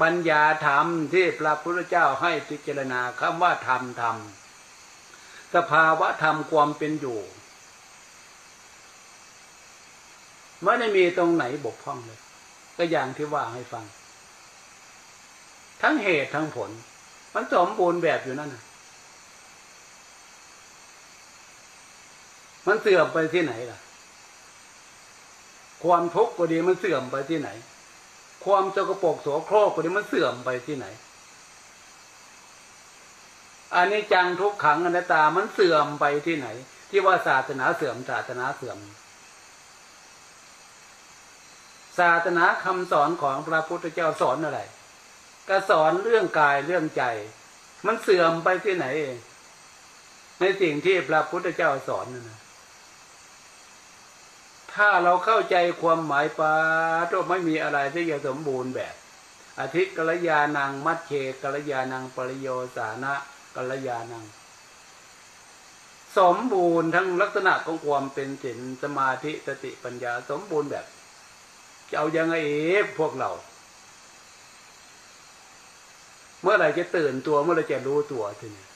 ปัญญาธรรมที่พระพุทธเจ้าให้พิจารณาคำว่าธรรมธรรมสภาวะธรรมความเป็นอยู่ไม่ได้มีตรงไหนบกพร่องเลย ก็อย่างที่ว่าให้ฟัง ทั้งเหตุทั้งผล มันสมบูรณ์แบบอยู่นั่นนะมันเสื่อมไปที่ไหนล่ะ ความทุกข์ก็ดีมันเสื่อมไปที่ไหน ความสกปรกโสโครกก็ดีมันเสื่อมไปที่ไหนอันนี้จังทุกขังอนัตตามันเสื่อมไปที่ไหน ที่ว่าศาสนาเสื่อมศาสนาเสื่อม ศาสนาคำสอนของพระพุทธเจ้าสอนอะไร ก็สอนเรื่องกายเรื่องใจ มันเสื่อมไปที่ไหน ในสิ่งที่พระพุทธเจ้าสอนนั่นนะถ้าเราเข้าใจความหมายปาโตไม่มีอะไรที่จะสมบูรณ์แบบอธิกัลยานัง มัดเชกัลยานังปริโยสานะกัลยานัง สมบูรณ์ทั้งลักษณะของความเป็นศีลสมาธิสติปัญญาสมบูรณ์แบบ จะเอายังไงเอฟพวกเรา เมื่อไหร่จะตื่นตัวเมื่อไหร่จะรู้ตัวทีนี้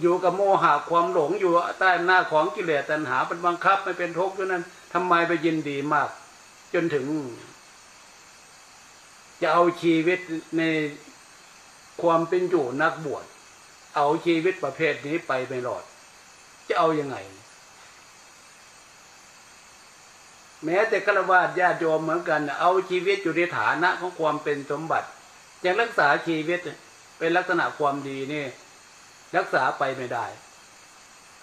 อยู่กับโมหะความหลงอยู่ใต้หน้าของกิเลสตัณหาเป็นบังคับ ไม่เป็นทุกข์เท่านั้นทำไมไปยินดีมาก จนถึง จะเอาชีวิตในความเป็นอยู่นักบวชเอาชีวิตประเภทนี้ไปไม่รอด จะเอาอยัางไง แม้แต่ฆราวาสญาติโยมเหมือนกัน เอาชีวิตอยู่ในฐานะของความเป็นสมบัติยังรักษาชีวิตเป็นลักษณะความดีนี่รักษาไปไม่ได้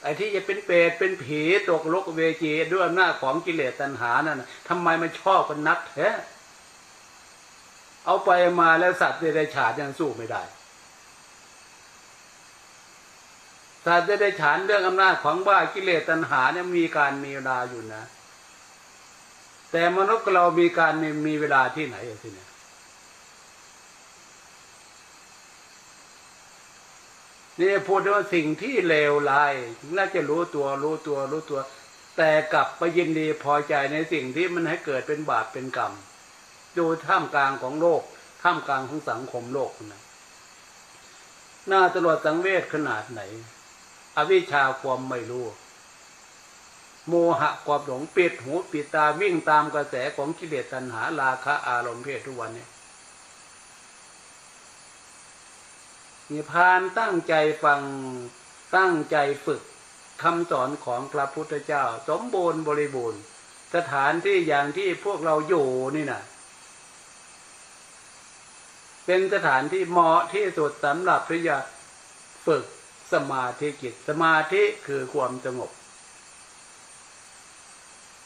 ไอ้ที่จะเป็นเปรตเป็นผีตกลกเวจีด้วยอำนาจของกิเลสตัณหานั่นทำไมมันชอบกันนักแท้เอาไปมาแล้วสัตว์เดรัจฉานยังสู้ไม่ได้สัตว์เดรัจฉานเรื่องอำนาจของบ้ากิเลสตัณหาเนี่ยมีการมีเวลาอยู่นะ แต่มนุษย์เรามีการมีเวลาที่ไหนสิเนี่ยนี่พูดว่าสิ่งที่เลวร้ายน่าจะรู้ตัวรู้ตัวรู้ตัว แต่กลับไปยินดีพอใจในสิ่งที่มันให้เกิดเป็นบาปเป็นกรรมดูท่ามกลางของโลก ท่ามกลางของสังคมโลกนะน่าตลอดสังเวชขนาดไหน อวิชชาความไม่รู้ โมหะความหลงปิดหูปิดตาวิ่งตามกระแสของกิเลสตัณหาราคะอารมณ์เพศทุกวันเนี้นิพานตั้งใจฟังตั้งใจฝึกคำสอนของพระพุทธเจ้า สมบูรณ์บริบูรณ์ สถานที่อย่างที่พวกเราอยู่นี่นะเป็นสถานที่เหมาะที่สุดสำหรับที่จะฝึกสมาธิจิตสมาธิคือความสงบ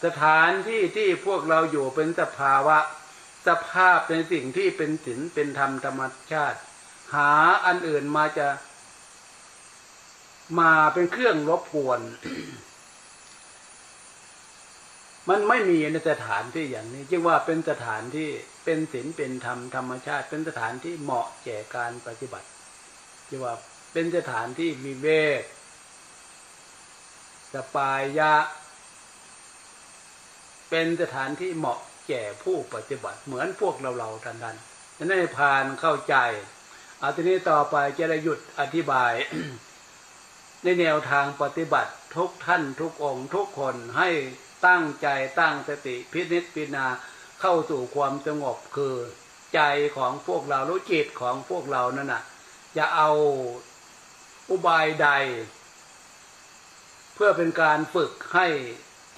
สถานที่ที่พวกเราอยู่เป็นสภาวะ สภาพในสิ่งที่เป็นศีลเป็นธรรมธรรมชาติ หาอันอื่นมาจะ มาเป็นเครื่องรบกวน มันไม่มีในสถานที่อย่างนี้จึงว่าเป็นสถานที่เป็นศีลเป็นธรรมธรรมชาติ เป็นสถานที่เหมาะแก่การปฏิบัติจึงว่าเป็นสถานที่มีเวกสปายะ เป็นสถานที่เหมาะแก่ผู้ปฏิบัติเหมือนพวกเราเราทันทันจะได้ผ่านเข้าใจเอาทีนี้ต่อไปจะได้หยุดอธิบาย ในแนวทางปฏิบัติทุกท่านทุกองค์ทุกคนให้ตั้งใจตั้งสติพิจิตพิจารณาเข้าสู่ความสงบคือใจของพวกเรารู้จิตของพวกเรานั่นน่ะ จะเอาอุบายใด เพื่อเป็นการฝึกให้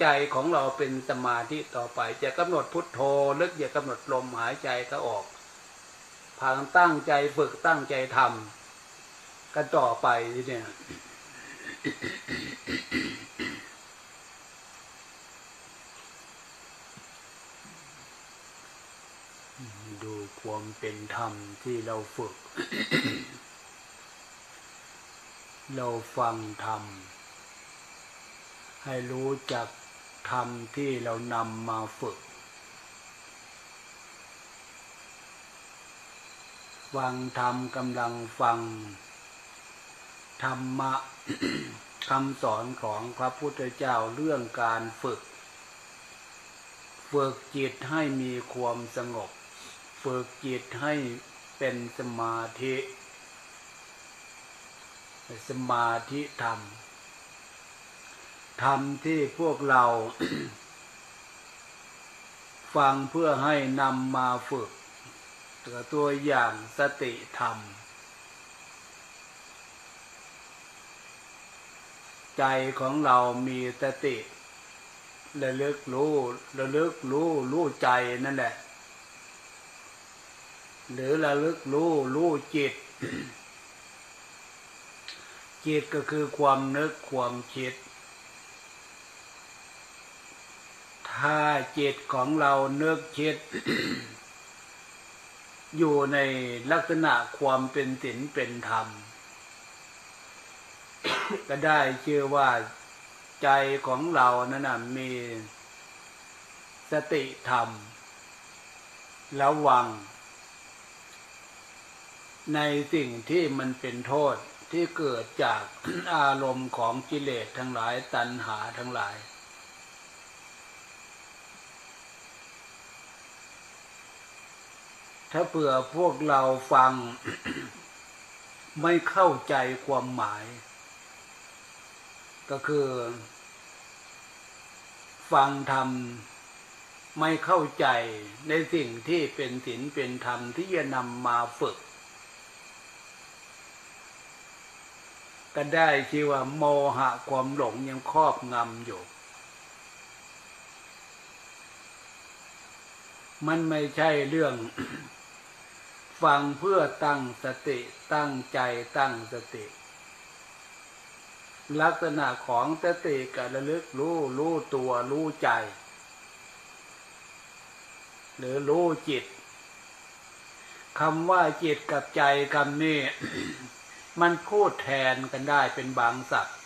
ใจของเราเป็นสมาธิต่อไป จะกำหนดพุทโธลึกอย่ากำหนดลมหายใจเข้าออกพาตั้งใจฝึกตั้งใจทำกันต่อไปเนี่ยดูความเป็นธรรมที่เราฝึก เราฟังธรรมให้รู้จัก ธรรมที่เรานำมาฝึก ฟังธรรมกำลังฟัง ธรรมะคำสอนของพระพุทธเจ้าเรื่องการฝึก ฝึกจิตให้มีความสงบ ฝึกจิตให้เป็นสมาธิ สมาธิธรรม ธรรมที่พวกเรา ฟังเพื่อให้นำมาฝึกตัวตัวอย่างสติธรรม ใจของเรามีสติระลึกรู้ระลึกรู้รู้ใจนั่นแหละ หรือระลึกรู้รู้จิต จิตก็คือความนึกความคิด ถ้าจิตของเราเนึกคิด อยู่ในลักษณะความเป็นศีลเป็นธรรม ก็ได้ชื่อว่าใจของเรานั้นนะมีสติธรรม ระวัง ในสิ่งที่มันเป็นโทษที่เกิดจากอารมณ์ของกิเลสทั้งหลายตัณหาทั้งหลาย ถ้าเผื่อพวกเราฟัง ไม่เข้าใจความหมาย ก็คือ ฟังธรรมไม่เข้าใจในสิ่งที่เป็นศีลเป็นธรรมที่จะนำมาฝึก ก็ได้ชื่อว่า โมหะความหลงยังครอบงำอยู่ มันไม่ใช่เรื่อง ฟังเพื่อตั้งสติตั้งใจตั้งสติ ลักษณะของสติกระลึกรู้รู้ตัวรู้ใจ หรือรู้จิตคำว่าจิตกับใจคำนี้มันพูดแทนกันได้เป็นบางสัตว์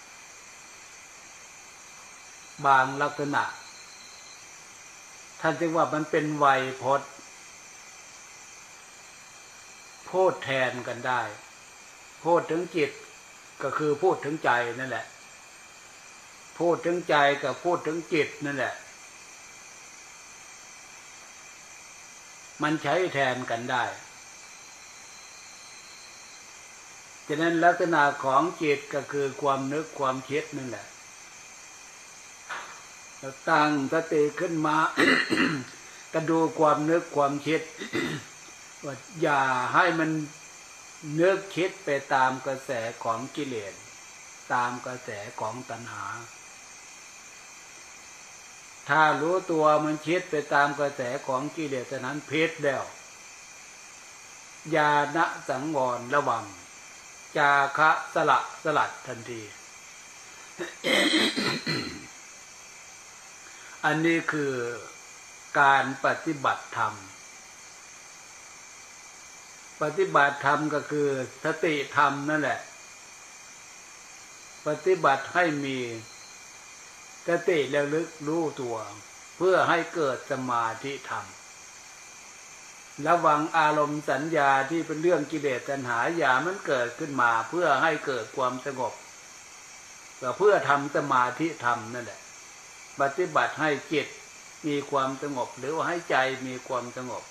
บางลักษณะท่านจึงว่ามันเป็นไวยพจน์ พูดแทนกันได้ พูดถึงจิตก็คือพูดถึงใจนั่นแหละ พูดถึงใจกับพูดถึงจิตนั่นแหละ มันใช้แทนกันได้ฉะนั้นลักษณะของจิตก็คือความนึกความคิดนั่นแหละเราตั้งสติขึ้นมาก็ดูความนึกความคิด ว่าอย่าให้มันเนึกคิดไปตามกระแสของกิเลสตามกระแสของตัณหา ถ้ารู้ตัวมันคิดไปตามกระแสของกิเลสนั้นเพชรแล้วยาณสังวรระวัง จาคะสละสลัดทันที อันนี้คือการปฏิบัติธรรม ปฏิบัติธรรมก็คือสติธรรมนั่นแหละ ปฏิบัติให้มีสติแล้วลึกรู้ตัว เพื่อให้เกิดสมาธิธรรม ระวังอารมณ์สัญญาที่เป็นเรื่องกิเลสตัณหาอย่ามันเกิดขึ้นมาเพื่อให้เกิดความสงบเพื่อทำสมาธิธรรมนั่นแหละ ปฏิบัติให้จิตมีความสงบหรือว่าให้ใจมีความสงบ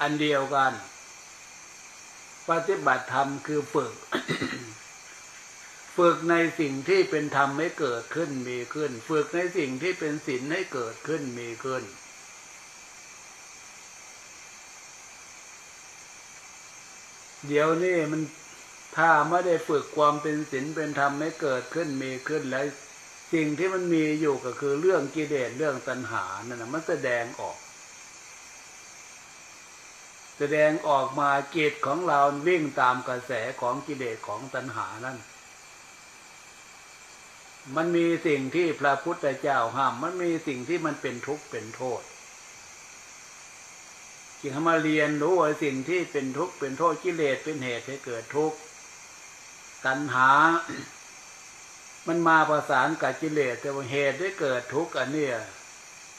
อันเดียวกัน ปฏิบัติธรรมคือฝึก ฝึกในสิ่งที่เป็นธรรมให้เกิดขึ้นมีขึ้น ฝึกในสิ่งที่เป็นศีลให้เกิดขึ้นมีขึ้น เดี๋ยวนี้มันถ้าไม่ได้ฝึกความเป็นศีลเป็นธรรมให้เกิดขึ้นมีขึ้นแล้วสิ่งที่มันมีอยู่ก็คือเรื่องกิเลสเรื่องตัณหานั่นนะมันแสดงออก แสดงออกมาจิตของเราวิ่งตามกระแสของกิเลสของตัณหานั่น มันมีสิ่งที่พระพุทธเจ้าห้าม มันมีสิ่งที่มันเป็นทุกข์เป็นโทษจึงมาเรียนรู้ว่าสิ่งที่เป็นทุกข์เป็นโทษกิเลสเป็นเหตุให้เกิดทุกข์ตัณหา มันมาประสานกับกิเลสแต่ว่าเหตุได้เกิดทุกข์อันเนี้ย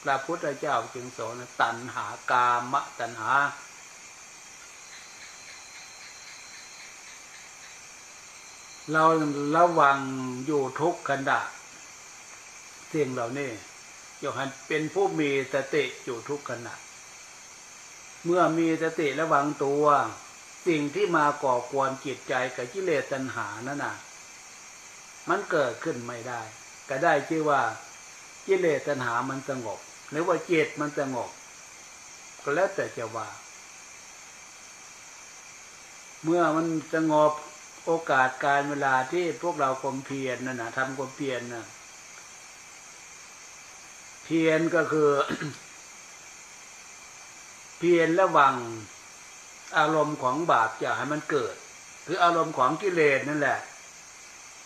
พระพุทธเจ้าจึงสอนตัณหากามะตัณหา เราระวังอยู่ทุกขณะสิ่งเหล่านี้อย่าให้เป็นผู้มีสติอยู่ทุกขณะ เมื่อมีสติระวังตัว สิ่งที่มาก่อกวนจิตใจกับกิเลสตัณหานั่นน่ะ มันเกิดขึ้นไม่ได้ ก็ได้ชื่อว่ากิเลสตัณหามันสงบ หรือว่าจิตมันสงบ ก็แล้วแต่จะว่า เมื่อมันสงบ โอกาสการเวลาที่พวกเราความเพียรนั่นนะทำความเพียรน่ะเพียรก็คือ เพียรระวังอารมณ์ของบาปอย่าให้มันเกิด คืออารมณ์ของกิเลสนั่นแหละ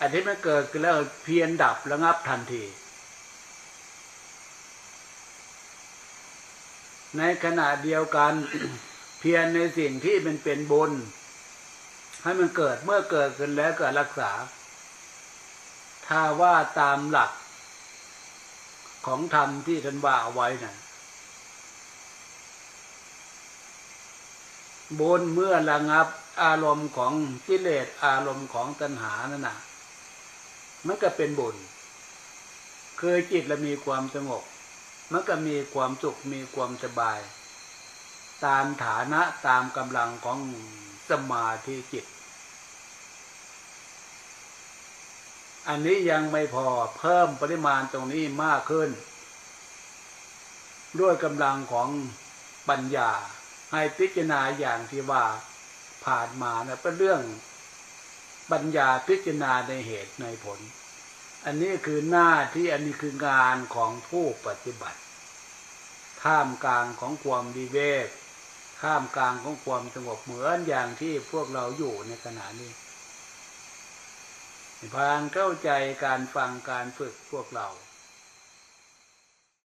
อันที่มันเกิดขึ้นแล้วเพียรดับระงับทันที ในขณะเดียวกัน เพียรในสิ่งที่มันเป็นบุญ ให้มันเกิดเมื่อเกิดขึ้นแล้วเก็รักษา ถ้าว่าตามหลักของธรรมที่ท่านว่าเอาไว้นะ่ะบุญเมื่อระงับอารมณ์ของกิเลสอารมณ์ของตัณหานั่นนะมันก็เป็นบุญคือจิตเรามีความสงบ มันก็มีความสุขมีความสบาย ตามฐานะตามกำลังของสมาธิจิต อันนี้ยังไม่พอเพิ่มปริมาณตรงนี้มากขึ้น ด้วยกำลังของปัญญา ให้พิจารณาอย่างที่ว่าผ่านมานะเป็นเรื่องปัญญาพิจารณาในเหตุในผล อันนี้คือหน้าที่อันนี้คืองานของผู้ปฏิบัติ ท่ามกลางของความดีเวกท่ามกลางของความสงบเหมือนอย่างที่พวกเราอยู่ในขณะนี้ พานเข้าใจการฟังการฝึกพวกเรา